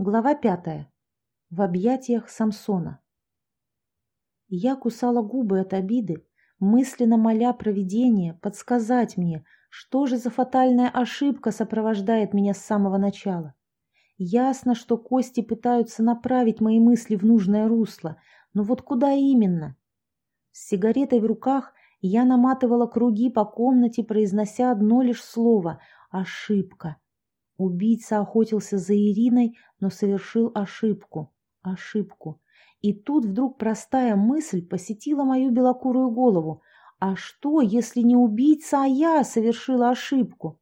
Глава пятая. В объятиях Самсона. Я кусала губы от обиды, мысленно моля провидение подсказать мне, что же за фатальная ошибка сопровождает меня с самого начала. Ясно, что кости пытаются направить мои мысли в нужное русло, но вот куда именно? С сигаретой в руках я наматывала круги по комнате, произнося одно лишь слово — «ошибка». Убийца охотился за Ириной, но совершил ошибку. Ошибку. И тут вдруг простая мысль посетила мою белокурую голову. А что, если не убийца, а я совершила ошибку?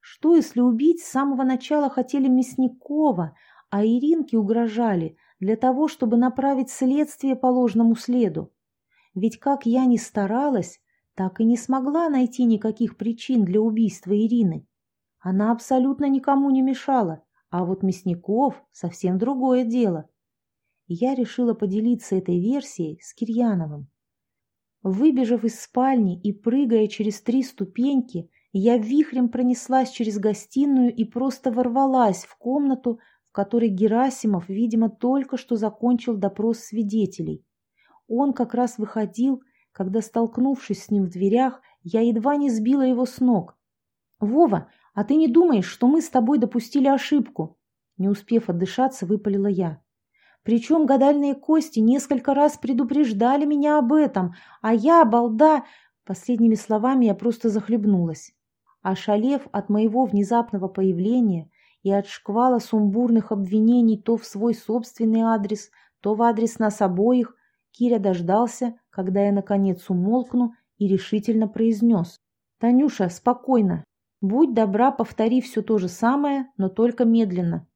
Что, если убить с самого начала хотели Мясникова, а Иринке угрожали для того, чтобы направить следствие по ложному следу? Ведь как я ни старалась, так и не смогла найти никаких причин для убийства Ирины. Она абсолютно никому не мешала, а вот Мясников — совсем другое дело. Я решила поделиться этой версией с Кирьяновым. Выбежав из спальни и прыгая через три ступеньки, я вихрем пронеслась через гостиную и просто ворвалась в комнату, в которой Герасимов, видимо, только что закончил допрос свидетелей. Он как раз выходил, когда, столкнувшись с ним в дверях, я едва не сбила его с ног. «Вова, а ты не думаешь, что мы с тобой допустили ошибку?» Не успев отдышаться, выпалила я. Причем гадальные кости несколько раз предупреждали меня об этом, а я, балда... Последними словами я просто захлебнулась. Ошалев от моего внезапного появления и от шквала сумбурных обвинений то в свой собственный адрес, то в адрес нас обоих, Киря дождался, когда я, наконец, умолкну и решительно произнес. «Танюша, спокойно, Будь добра, повтори все то же самое, но только медленно.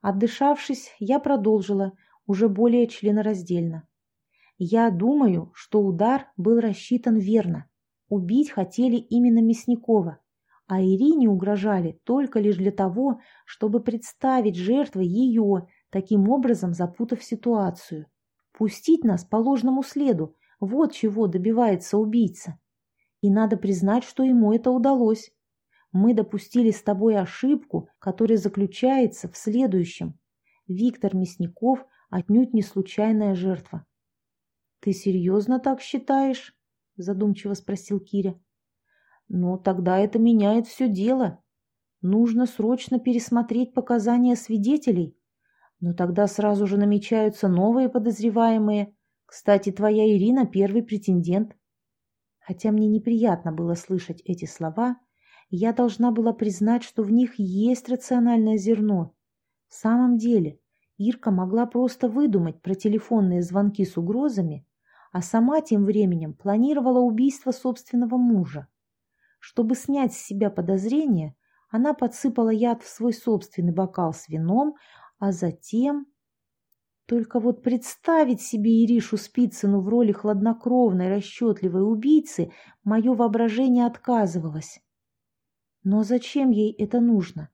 Отдышавшись, я продолжила, уже более членораздельно. Я думаю, что удар был рассчитан верно. Убить хотели именно Мясникова, а Ирине угрожали только лишь для того, чтобы представить жертвой ее, таким образом запутав ситуацию. Пустить нас по ложному следу – вот чего добивается убийца. И надо признать, что ему это удалось мы допустили с тобой ошибку, которая заключается в следующем. Виктор Мясников отнюдь не случайная жертва. — Ты серьезно так считаешь? — задумчиво спросил Киря. — Ну, тогда это меняет все дело. Нужно срочно пересмотреть показания свидетелей. Но тогда сразу же намечаются новые подозреваемые. Кстати, твоя Ирина — первый претендент. Хотя мне неприятно было слышать эти слова, — я должна была признать, что в них есть рациональное зерно. В самом деле, Ирка могла просто выдумать про телефонные звонки с угрозами, а сама тем временем планировала убийство собственного мужа. Чтобы снять с себя подозрения, она подсыпала яд в свой собственный бокал с вином, а затем... Только вот представить себе Иришу Спицыну в роли хладнокровной, расчетливой убийцы мое воображение отказывалось. Но зачем ей это нужно?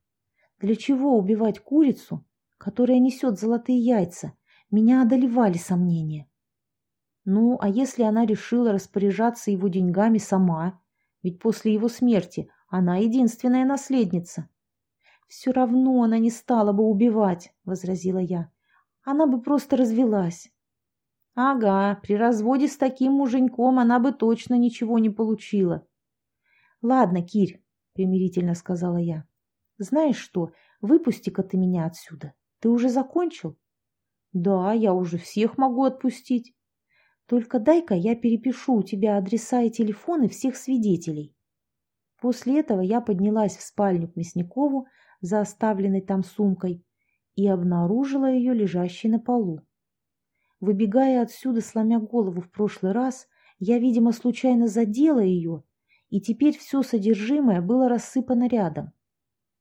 Для чего убивать курицу, которая несет золотые яйца? Меня одолевали сомнения. Ну, а если она решила распоряжаться его деньгами сама? Ведь после его смерти она единственная наследница. Все равно она не стала бы убивать, возразила я. Она бы просто развелась. Ага, при разводе с таким муженьком она бы точно ничего не получила. Ладно, Кирь, примирительно сказала я. Знаешь что, выпусти-ка ты меня отсюда. Ты уже закончил? Да, я уже всех могу отпустить. Только дай-ка я перепишу у тебя адреса и телефоны всех свидетелей. После этого я поднялась в спальню к Мясникову за оставленной там сумкой и обнаружила ее лежащей на полу. Выбегая отсюда, сломя голову в прошлый раз, я, видимо, случайно задела ее и теперь все содержимое было рассыпано рядом.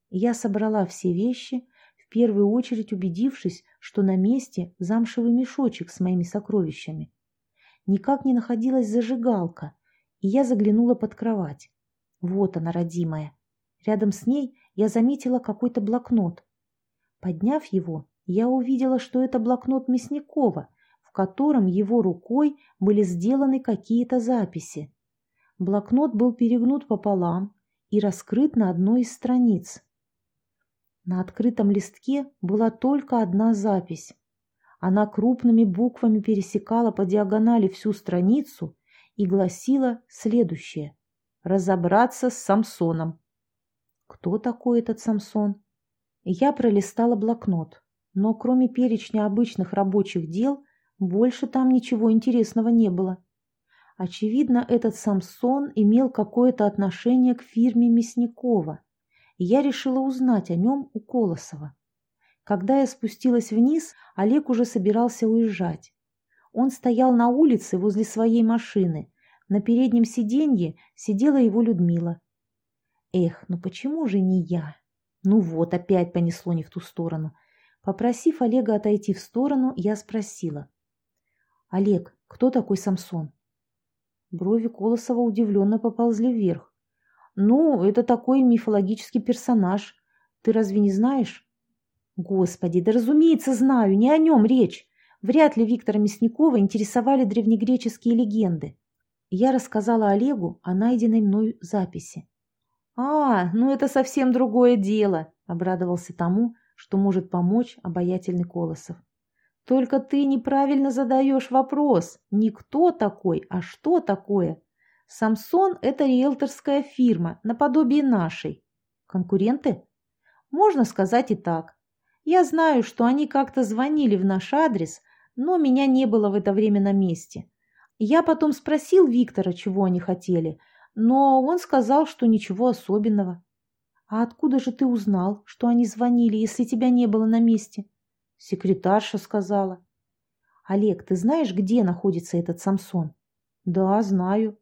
Я собрала все вещи, в первую очередь убедившись, что на месте замшевый мешочек с моими сокровищами. Никак не находилась зажигалка, и я заглянула под кровать. Вот она, родимая. Рядом с ней я заметила какой-то блокнот. Подняв его, я увидела, что это блокнот Мясникова, в котором его рукой были сделаны какие-то записи. Блокнот был перегнут пополам и раскрыт на одной из страниц. На открытом листке была только одна запись. Она крупными буквами пересекала по диагонали всю страницу и гласила следующее. «Разобраться с Самсоном». Кто такой этот Самсон? Я пролистала блокнот, но кроме перечня обычных рабочих дел, больше там ничего интересного не было. Очевидно, этот Самсон имел какое-то отношение к фирме Мясникова, я решила узнать о нем у Колосова. Когда я спустилась вниз, Олег уже собирался уезжать. Он стоял на улице возле своей машины. На переднем сиденье сидела его Людмила. Эх, ну почему же не я? Ну вот, опять понесло не в ту сторону. Попросив Олега отойти в сторону, я спросила. «Олег, кто такой Самсон?» Брови Колосова удивленно поползли вверх. «Ну, это такой мифологический персонаж. Ты разве не знаешь?» «Господи, да разумеется знаю, не о нем речь. Вряд ли Виктора Мясникова интересовали древнегреческие легенды. Я рассказала Олегу о найденной мной записи. «А, ну это совсем другое дело», — обрадовался тому, что может помочь обаятельный Колосов. «Только ты неправильно задаешь вопрос. Не кто такой, а что такое. Самсон – это риэлторская фирма, наподобие нашей. Конкуренты? Можно сказать и так. Я знаю, что они как-то звонили в наш адрес, но меня не было в это время на месте. Я потом спросил Виктора, чего они хотели – но он сказал, что ничего особенного. А откуда же ты узнал, что они звонили, если тебя не было на месте? Секретарша сказала. Олег, ты знаешь, где находится этот Самсон? Да, знаю.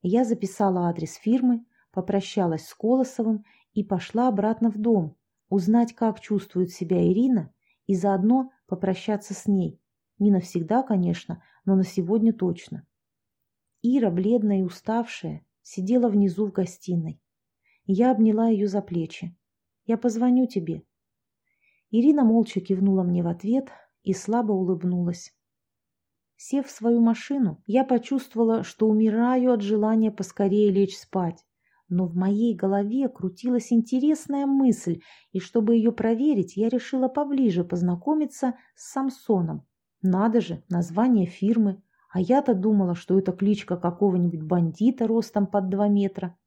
Я записала адрес фирмы, попрощалась с Колосовым и пошла обратно в дом, узнать, как чувствует себя Ирина, и заодно попрощаться с ней. Не навсегда, конечно, но на сегодня точно. Ира, бледная и уставшая, сидела внизу в гостиной. Я обняла ее за плечи. «Я позвоню тебе». Ирина молча кивнула мне в ответ и слабо улыбнулась. Сев в свою машину, я почувствовала, что умираю от желания поскорее лечь спать. Но в моей голове крутилась интересная мысль, и чтобы ее проверить, я решила поближе познакомиться с Самсоном. Надо же, название фирмы, а я-то думала, что это кличка какого-нибудь бандита ростом под два метра.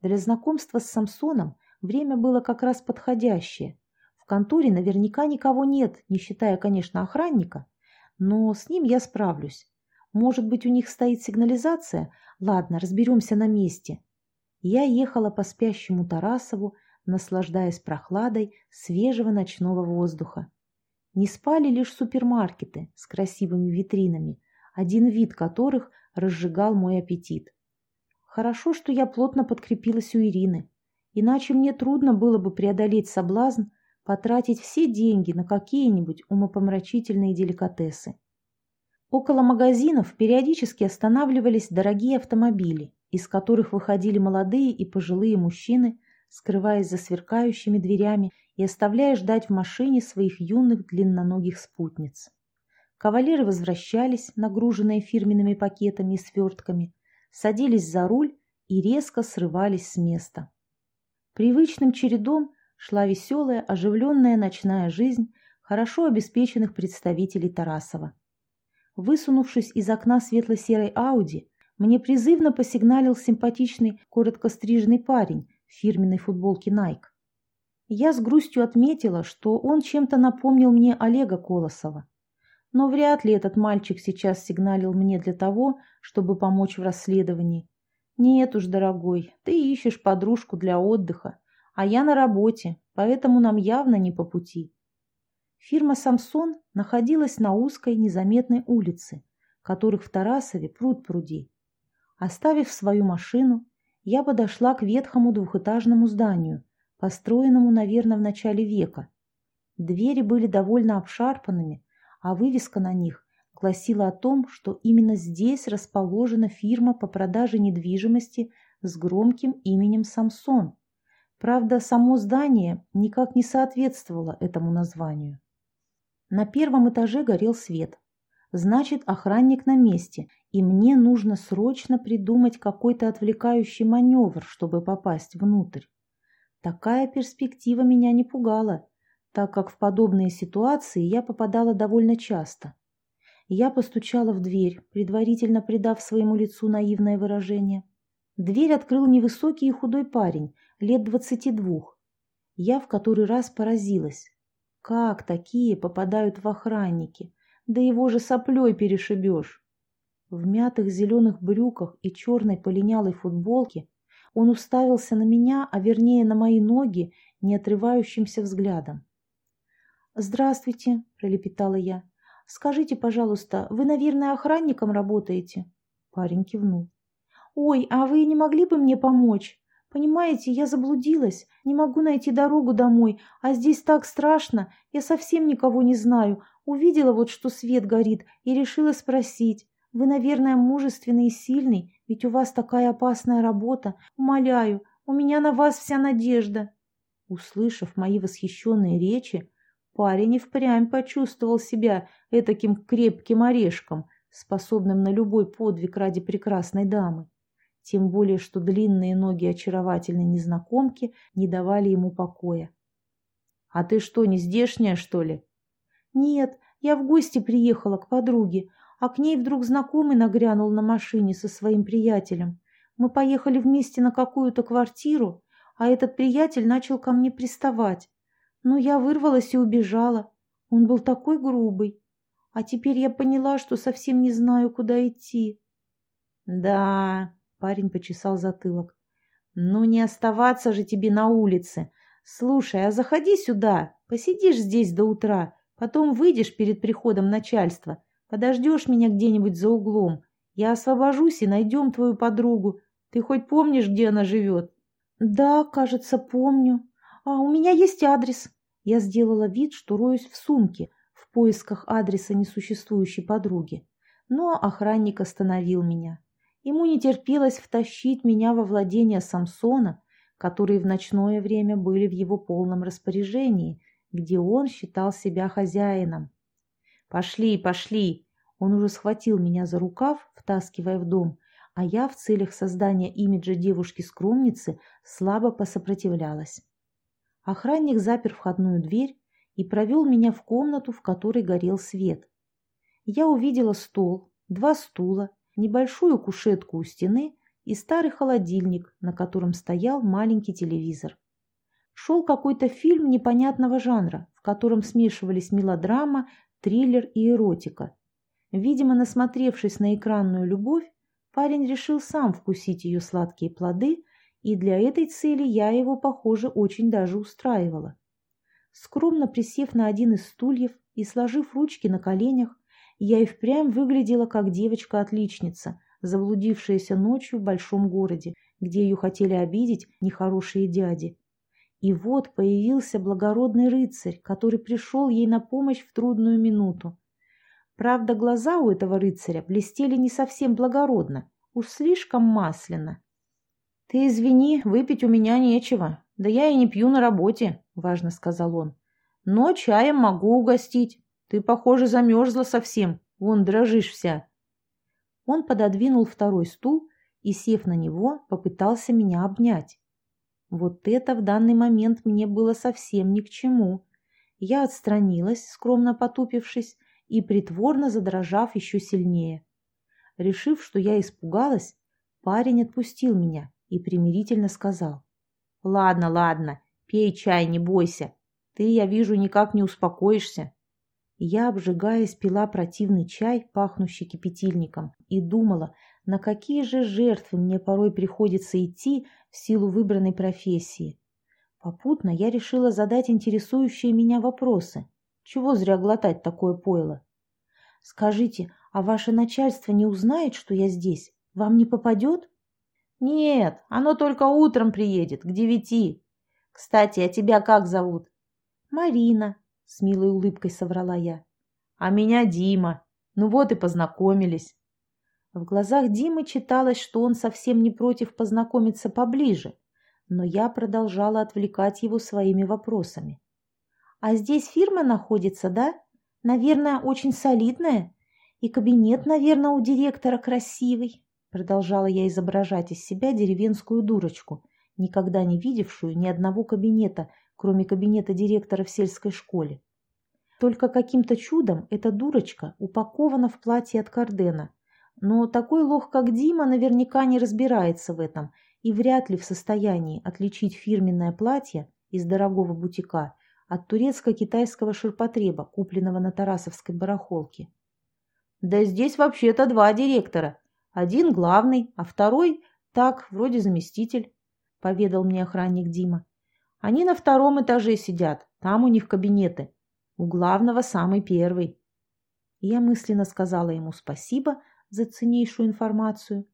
Для знакомства с Самсоном время было как раз подходящее. В конторе наверняка никого нет, не считая, конечно, охранника. Но с ним я справлюсь. Может быть, у них стоит сигнализация? Ладно, разберемся на месте. Я ехала по спящему Тарасову, наслаждаясь прохладой свежего ночного воздуха. Не спали лишь супермаркеты с красивыми витринами, один вид которых разжигал мой аппетит. Хорошо, что я плотно подкрепилась у Ирины, иначе мне трудно было бы преодолеть соблазн потратить все деньги на какие-нибудь умопомрачительные деликатесы. Около магазинов периодически останавливались дорогие автомобили, из которых выходили молодые и пожилые мужчины, скрываясь за сверкающими дверями и оставляя ждать в машине своих юных длинноногих спутниц. Кавалеры возвращались, нагруженные фирменными пакетами и свертками, садились за руль и резко срывались с места. Привычным чередом шла веселая, оживленная ночная жизнь хорошо обеспеченных представителей Тарасова. Высунувшись из окна светло-серой Ауди, мне призывно посигналил симпатичный, коротко стриженный парень в фирменной футболке Nike. Я с грустью отметила, что он чем-то напомнил мне Олега Колосова. Но вряд ли этот мальчик сейчас сигналил мне для того, чтобы помочь в расследовании. Нет уж, дорогой, ты ищешь подружку для отдыха, а я на работе, поэтому нам явно не по пути. Фирма «Самсон» находилась на узкой незаметной улице, которых в Тарасове пруд пруди. Оставив свою машину, я подошла к ветхому двухэтажному зданию, построенному, наверное, в начале века. Двери были довольно обшарпанными, а вывеска на них гласила о том, что именно здесь расположена фирма по продаже недвижимости с громким именем «Самсон». Правда, само здание никак не соответствовало этому названию. На первом этаже горел свет. Значит, охранник на месте, и мне нужно срочно придумать какой-то отвлекающий маневр, чтобы попасть внутрь. Такая перспектива меня не пугала, так как в подобные ситуации я попадала довольно часто. Я постучала в дверь, предварительно придав своему лицу наивное выражение. Дверь открыл невысокий и худой парень, лет двадцати двух. Я в который раз поразилась. Как такие попадают в охранники? Да его же соплей перешибешь. В мятых зеленых брюках и черной полинялой футболке он уставился на меня, а вернее на мои ноги, не отрывающимся взглядом. «Здравствуйте», – пролепетала я. «Скажите, пожалуйста, вы, наверное, охранником работаете?» Парень кивнул. «Ой, а вы не могли бы мне помочь? Понимаете, я заблудилась, не могу найти дорогу домой, а здесь так страшно, я совсем никого не знаю. Увидела вот, что свет горит, и решила спросить. Вы, наверное, мужественный и сильный, ведь у вас такая опасная работа. Умоляю, у меня на вас вся надежда». Услышав мои восхищенные речи, парень и впрямь почувствовал себя этаким крепким орешком, способным на любой подвиг ради прекрасной дамы. Тем более, что длинные ноги очаровательной незнакомки не давали ему покоя. «А ты что, не здешняя, что ли?» «Нет, я в гости приехала к подруге а к ней вдруг знакомый нагрянул на машине со своим приятелем. Мы поехали вместе на какую-то квартиру, а этот приятель начал ко мне приставать. Но я вырвалась и убежала. Он был такой грубый. А теперь я поняла, что совсем не знаю, куда идти. Да, парень почесал затылок. Ну не оставаться же тебе на улице. Слушай, а заходи сюда, посидишь здесь до утра, потом выйдешь перед приходом начальства. Подождешь меня где-нибудь за углом. Я освобожусь и найдем твою подругу. Ты хоть помнишь, где она живет?» «Да, кажется, помню. А у меня есть адрес». Я сделала вид, что роюсь в сумке в поисках адреса несуществующей подруги. Но охранник остановил меня. Ему не терпелось втащить меня во владение Самсона, которые в ночное время были в его полном распоряжении, где он считал себя хозяином. «Пошли, пошли!» Он уже схватил меня за рукав, втаскивая в дом, а я в целях создания имиджа девушки-скромницы слабо посопротивлялась. Охранник запер входную дверь и провел меня в комнату, в которой горел свет. Я увидела стол, два стула, небольшую кушетку у стены и старый холодильник, на котором стоял маленький телевизор. Шел какой-то фильм непонятного жанра, в котором смешивались мелодрама, триллер и эротика. Видимо, насмотревшись на экранную любовь, парень решил сам вкусить ее сладкие плоды, и для этой цели я его, похоже, очень даже устраивала. Скромно присев на один из стульев и сложив ручки на коленях, я и впрямь выглядела как девочка-отличница, заблудившаяся ночью в большом городе, где ее хотели обидеть нехорошие дяди. И вот появился благородный рыцарь, который пришел ей на помощь в трудную минуту. Правда, глаза у этого рыцаря блестели не совсем благородно, уж слишком масляно. «Ты извини, выпить у меня нечего, да я и не пью на работе», — важно сказал он. «Но чаем могу угостить. Ты, похоже, замерзла совсем, вон дрожишь вся». Он пододвинул второй стул и, сев на него, попытался меня обнять. Вот это в данный момент мне было совсем ни к чему. Я отстранилась, скромно потупившись, и притворно задрожав еще сильнее. Решив, что я испугалась, парень отпустил меня и примирительно сказал. «Ладно, ладно, пей чай, не бойся. Ты, я вижу, никак не успокоишься». Я, обжигаясь, пила противный чай, пахнущий кипятильником, и думала, на какие же жертвы мне порой приходится идти в силу выбранной профессии. Попутно я решила задать интересующие меня вопросы. Чего зря глотать такое пойло? Скажите, а ваше начальство не узнает, что я здесь? Вам не попадет? Нет, оно только утром приедет, к девяти. Кстати, а тебя как зовут? Марина, с милой улыбкой соврала я. А меня Дима. Ну вот и познакомились. В глазах Димы читалось, что он совсем не против познакомиться поближе, но я продолжала отвлекать его своими вопросами. «А здесь фирма находится, да? Наверное, очень солидная. И кабинет, наверное, у директора красивый», продолжала я изображать из себя деревенскую дурочку никогда не видевшую ни одного кабинета, кроме кабинета директора в сельской школе. Только каким-то чудом эта дурочка упакована в платье от Кардена. Но такой лох, как Дима, наверняка не разбирается в этом и вряд ли в состоянии отличить фирменное платье из дорогого бутика от турецко-китайского ширпотреба, купленного на Тарасовской барахолке. Да здесь вообще-то два директора. Один главный, а второй так, вроде заместитель, поведал мне охранник Дима. Они на втором этаже сидят, там у них кабинеты. У главного самый первый. Я мысленно сказала ему спасибо за ценнейшую информацию.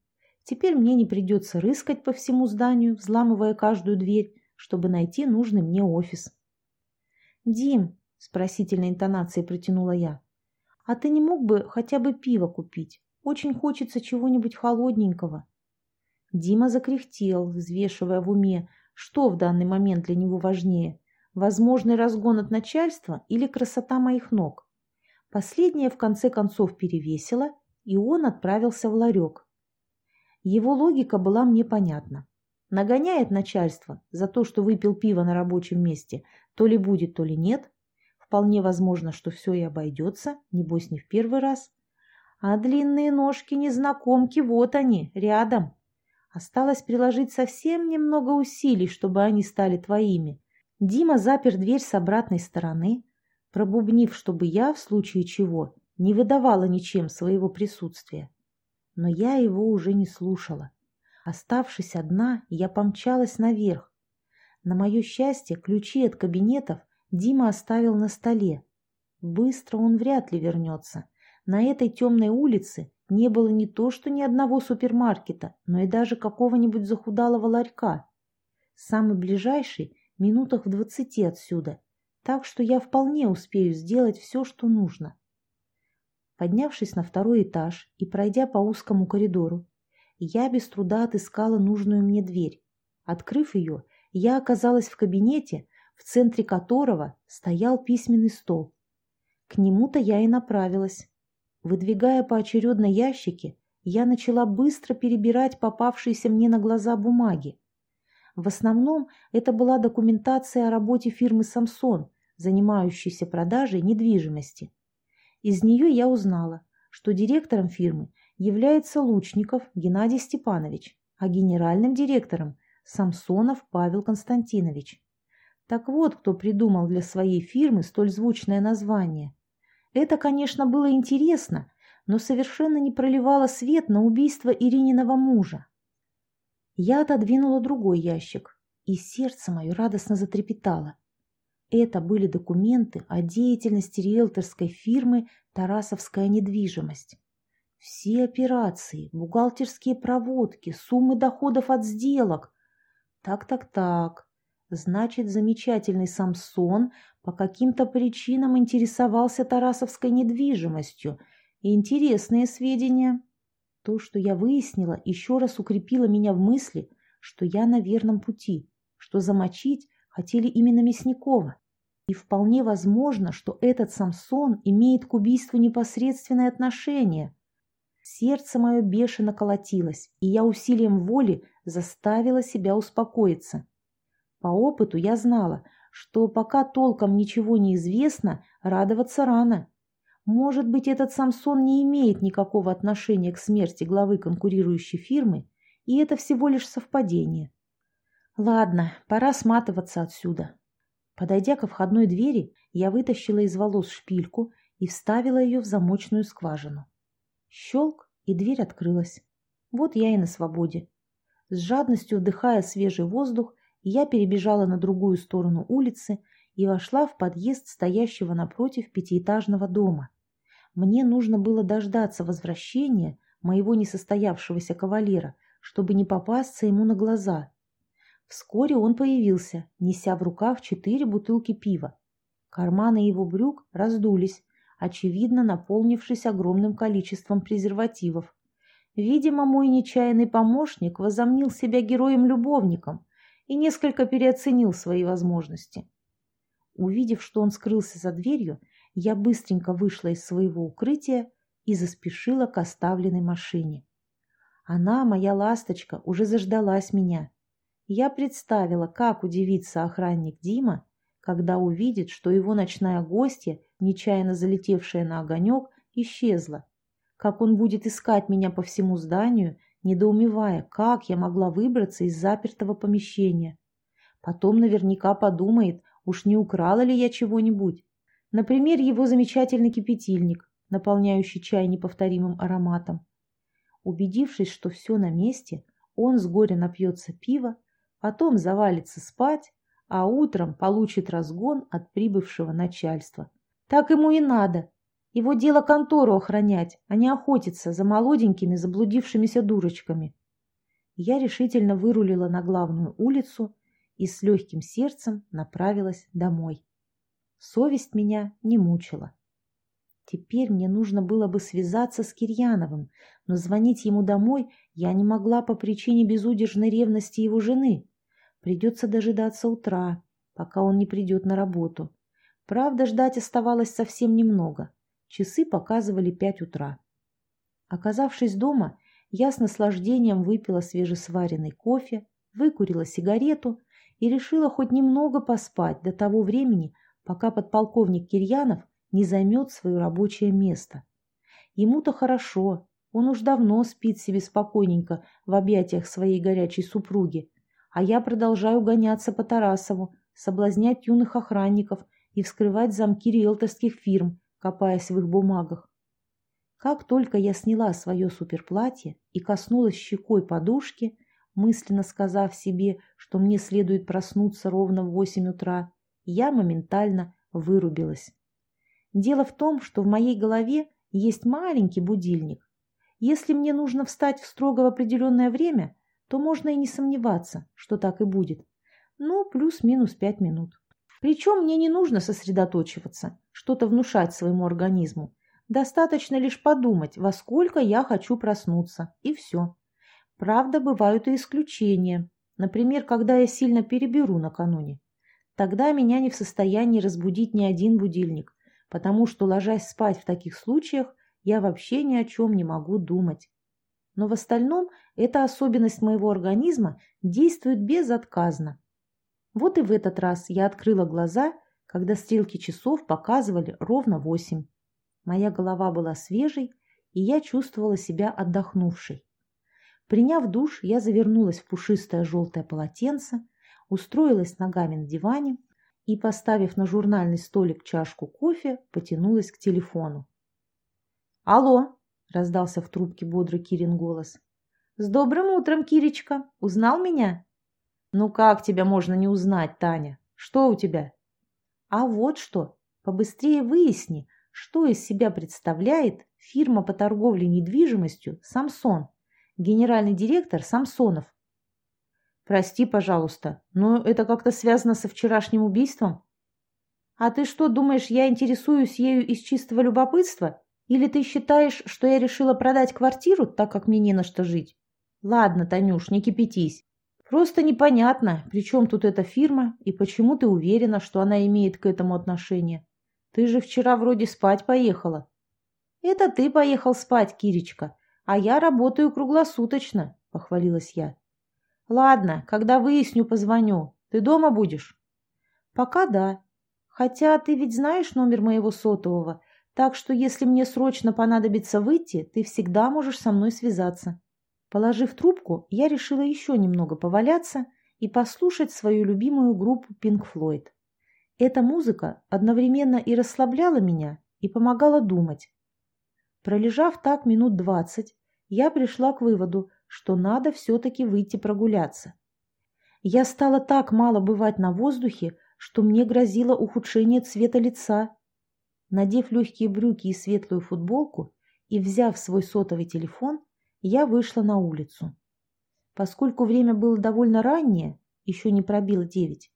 Теперь мне не придется рыскать по всему зданию, взламывая каждую дверь, чтобы найти нужный мне офис. «Дим», — с просительной интонацией протянула я, — «а ты не мог бы хотя бы пиво купить? Очень хочется чего-нибудь холодненького». Дима закряхтел, взвешивая в уме, что в данный момент для него важнее Возможный разгон от начальства или красота моих ног? Последнее в конце концов перевесило, и он отправился в ларек. Его логика была мне понятна. Нагоняет начальство за то, что выпил пиво на рабочем месте, то ли будет, то ли нет. Вполне возможно, что все и обойдется, небось не в первый раз. А длинные ножки незнакомки, вот они, рядом. Осталось приложить совсем немного усилий, чтобы они стали твоими. Дима запер дверь с обратной стороны, пробубнив, чтобы я, в случае чего, не выдавала ничем своего присутствия. Но я его уже не слушала. Оставшись одна, я помчалась наверх. На мое счастье, ключи от кабинетов Дима оставил на столе. Быстро он вряд ли вернется. На этой темной улице не было не то что ни одного супермаркета, но и даже какого-нибудь захудалого ларька. Самый ближайший минутах в двадцати отсюда, так что я вполне успею сделать все, что нужно. Поднявшись на второй этаж и пройдя по узкому коридору, я без труда отыскала нужную мне дверь. Открыв ее, я оказалась в кабинете, в центре которого стоял письменный стол. К нему-то я и направилась. Выдвигая поочередно ящики, я начала быстро перебирать попавшиеся мне на глаза бумаги. В основном это была документация о работе фирмы «Самсон», занимающейся продажей недвижимости. Из нее я узнала, что директором фирмы является Лучников Геннадий Степанович, а генеральным директором – Самсонов Павел Константинович. Так вот, кто придумал для своей фирмы столь звучное название. Это, конечно, было интересно, но совершенно не проливало свет на убийство Ирининого мужа. Я отодвинула другой ящик, и сердце мое радостно затрепетало. Это были документы о деятельности риэлторской фирмы «Тарасовская недвижимость». Все операции, бухгалтерские проводки, суммы доходов от сделок. Так-так-так. Значит, замечательный Самсон по каким-то причинам интересовался Тарасовской недвижимостью. Интересные сведения. То, что я выяснила, еще раз укрепило меня в мысли, что я на верном пути, что замочить хотели именно Мясникова. И вполне возможно, что этот Самсон имеет к убийству непосредственное отношение. Сердце мое бешено колотилось, и я усилием воли заставила себя успокоиться. По опыту я знала, что пока толком ничего не известно, радоваться рано. Может быть, этот Самсон не имеет никакого отношения к смерти главы конкурирующей фирмы, и это всего лишь совпадение. Ладно, пора сматываться отсюда. Подойдя ко входной двери, я вытащила из волос шпильку и вставила ее в замочную скважину. Щелк, и дверь открылась. Вот я и на свободе. С жадностью вдыхая свежий воздух, я перебежала на другую сторону улицы и вошла в подъезд стоящего напротив пятиэтажного дома. Мне нужно было дождаться возвращения моего несостоявшегося кавалера, чтобы не попасться ему на глаза. Вскоре он появился, неся в руках четыре бутылки пива. Карманы его брюк раздулись, очевидно наполнившись огромным количеством презервативов. Видимо, мой нечаянный помощник возомнил себя героем-любовником и несколько переоценил свои возможности. Увидев, что он скрылся за дверью, я быстренько вышла из своего укрытия и заспешила к оставленной машине. Она, моя ласточка, уже заждалась меня. Я представила, как удивится охранник Дима, когда увидит, что его ночная гостья, нечаянно залетевшая на огонек, исчезла. Как он будет искать меня по всему зданию, недоумевая, как я могла выбраться из запертого помещения. Потом наверняка подумает, уж не украла ли я чего-нибудь. Например, его замечательный кипятильник, наполняющий чай неповторимым ароматом. Убедившись, что все на месте, он с горя напьется пива, потом завалится спать, а утром получит разгон от прибывшего начальства. Так ему и надо. Его дело контору охранять, а не охотиться за молоденькими заблудившимися дурочками. Я решительно вырулила на главную улицу и с легким сердцем направилась домой. Совесть меня не мучила. Теперь мне нужно было бы связаться с Кирьяновым, но звонить ему домой я не могла по причине безудержной ревности его жены. Придется дожидаться утра, пока он не придет на работу. Правда, ждать оставалось совсем немного. Часы показывали пять утра. Оказавшись дома, я с наслаждением выпила свежесваренный кофе, выкурила сигарету и решила хоть немного поспать до того времени, пока подполковник Кирьянов не займет свое рабочее место. Ему-то хорошо, он уж давно спит себе спокойненько в объятиях своей горячей супруги, а я продолжаю гоняться по Тарасову, соблазнять юных охранников и вскрывать замки риэлторских фирм, копаясь в их бумагах. Как только я сняла свое суперплатье и коснулась щекой подушки, мысленно сказав себе, что мне следует проснуться ровно в восемь утра, я моментально вырубилась. Дело в том, что в моей голове есть маленький будильник. Если мне нужно встать в строго в определенное время, то можно и не сомневаться, что так и будет. Ну, плюс-минус пять минут. Причем мне не нужно сосредоточиваться, что-то внушать своему организму. Достаточно лишь подумать, во сколько я хочу проснуться, и все. Правда, бывают и исключения. Например, когда я сильно переберу накануне. Тогда меня не в состоянии разбудить ни один будильник, потому что, ложась спать в таких случаях, я вообще ни о чем не могу думать. Но в остальном эта особенность моего организма действует безотказно. Вот и в этот раз я открыла глаза, когда стрелки часов показывали ровно восемь. Моя голова была свежей, и я чувствовала себя отдохнувшей. Приняв душ, я завернулась в пушистое желтое полотенце, устроилась ногами на диване и, поставив на журнальный столик чашку кофе, потянулась к телефону. «Алло!» – раздался в трубке бодрый Кирин голос. «С добрым утром, Киречка! Узнал меня?» «Ну как тебя можно не узнать, Таня? Что у тебя?» «А вот что! Побыстрее выясни, что из себя представляет фирма по торговле недвижимостью «Самсон», генеральный директор Самсонов. Прости, пожалуйста, но это как-то связано со вчерашним убийством? А ты что, думаешь, я интересуюсь ею из чистого любопытства? Или ты считаешь, что я решила продать квартиру, так как мне не на что жить? Ладно, Танюш, не кипятись. Просто непонятно, при чем тут эта фирма и почему ты уверена, что она имеет к этому отношение. Ты же вчера вроде спать поехала. Это ты поехал спать, Киречка, а я работаю круглосуточно, похвалилась я. Ладно, когда выясню, позвоню. Ты дома будешь? Пока да. Хотя ты ведь знаешь номер моего сотового, так что если мне срочно понадобится выйти, ты всегда можешь со мной связаться. Положив трубку, я решила еще немного поваляться и послушать свою любимую группу Pink Floyd. Эта музыка одновременно и расслабляла меня, и помогала думать. Пролежав так минут двадцать, я пришла к выводу, что надо все-таки выйти прогуляться. Я стала так мало бывать на воздухе, что мне грозило ухудшение цвета лица. Надев легкие брюки и светлую футболку и взяв свой сотовый телефон, я вышла на улицу. Поскольку время было довольно раннее, еще не пробило девять,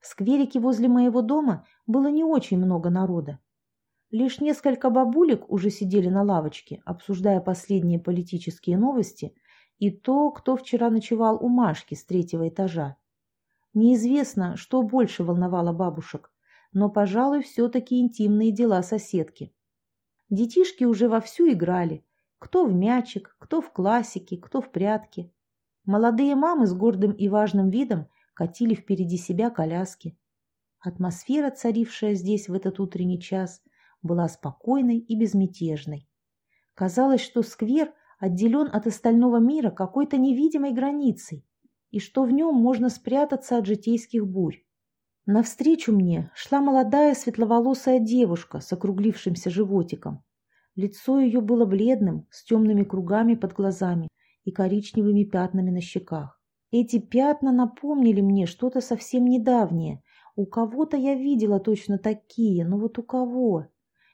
в скверике возле моего дома было не очень много народа. Лишь несколько бабулек уже сидели на лавочке, обсуждая последние политические новости и то, кто вчера ночевал у Машки с третьего этажа. Неизвестно, что больше волновало бабушек, но, пожалуй, все-таки интимные дела соседки. Детишки уже вовсю играли, кто в мячик, кто в классики, кто в прятки. Молодые мамы с гордым и важным видом катили впереди себя коляски. Атмосфера, царившая здесь в этот утренний час, была спокойной и безмятежной. Казалось, что сквер отделен от остального мира какой-то невидимой границей, и что в нем можно спрятаться от житейских бурь. Навстречу мне шла молодая светловолосая девушка с округлившимся животиком. Лицо ее было бледным, с темными кругами под глазами и коричневыми пятнами на щеках. Эти пятна напомнили мне что-то совсем недавнее. У кого-то я видела точно такие, но вот у кого?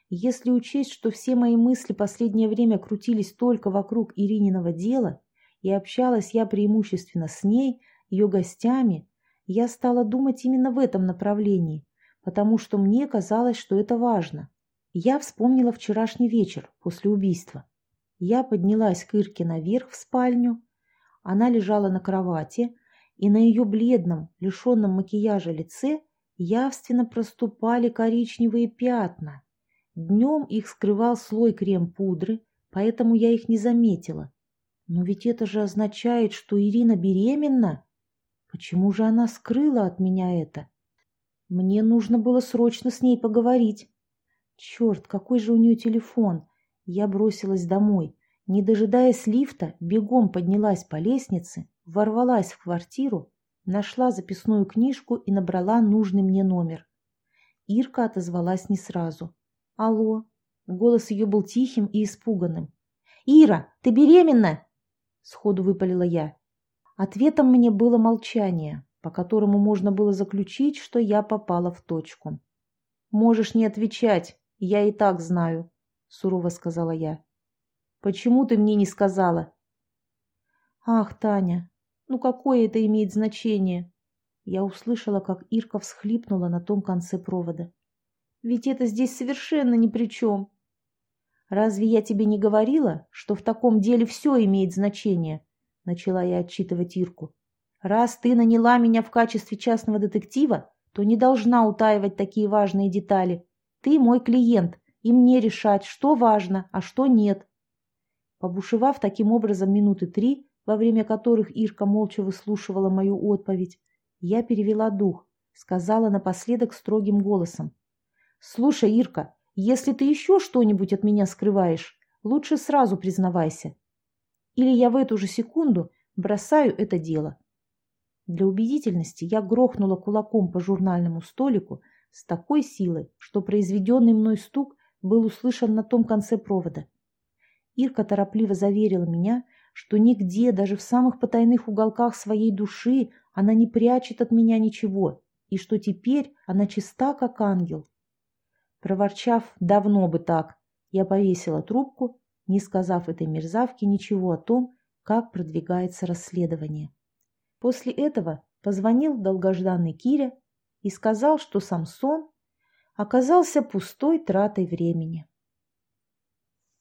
Если учесть, что все мои мысли последнее время крутились только вокруг Ирининого дела, и общалась я преимущественно с ней, ее гостями, я стала думать именно в этом направлении, потому что мне казалось, что это важно. Я вспомнила вчерашний вечер после убийства. Я поднялась к Ирке наверх в спальню. Она лежала на кровати, и на ее бледном, лишенном макияжа лице явственно проступали коричневые пятна. Днем их скрывал слой крем-пудры, поэтому я их не заметила. Но ведь это же означает, что Ирина беременна. Почему же она скрыла от меня это? Мне нужно было срочно с ней поговорить. Черт, какой же у нее телефон! Я бросилась домой. Не дожидаясь лифта, бегом поднялась по лестнице, ворвалась в квартиру, нашла записную книжку и набрала нужный мне номер. Ирка отозвалась не сразу. «Алло!» Голос ее был тихим и испуганным. «Ира, ты беременна?» Сходу выпалила я. Ответом мне было молчание, по которому можно было заключить, что я попала в точку. «Можешь не отвечать, я и так знаю», — сурово сказала я. «Почему ты мне не сказала?» «Ах, Таня, ну какое это имеет значение?» Я услышала, как Ирка всхлипнула на том конце провода. «Ведь это здесь совершенно ни при чем». «Разве я тебе не говорила, что в таком деле все имеет значение?» начала я отчитывать Ирку. «Раз ты наняла меня в качестве частного детектива, то не должна утаивать такие важные детали. Ты мой клиент, и мне решать, что важно, а что нет». Побушевав таким образом минуты три, во время которых Ирка молча выслушивала мою отповедь, я перевела дух, сказала напоследок строгим голосом. «Слушай, Ирка, если ты еще что-нибудь от меня скрываешь, лучше сразу признавайся или я в эту же секунду бросаю это дело. Для убедительности я грохнула кулаком по журнальному столику с такой силой, что произведенный мной стук был услышан на том конце провода. Ирка торопливо заверила меня, что нигде, даже в самых потайных уголках своей души, она не прячет от меня ничего, и что теперь она чиста, как ангел. Проворчав «давно бы так», я повесила трубку не сказав этой мерзавке ничего о том, как продвигается расследование. После этого позвонил долгожданный Киря и сказал, что Самсон оказался пустой тратой времени.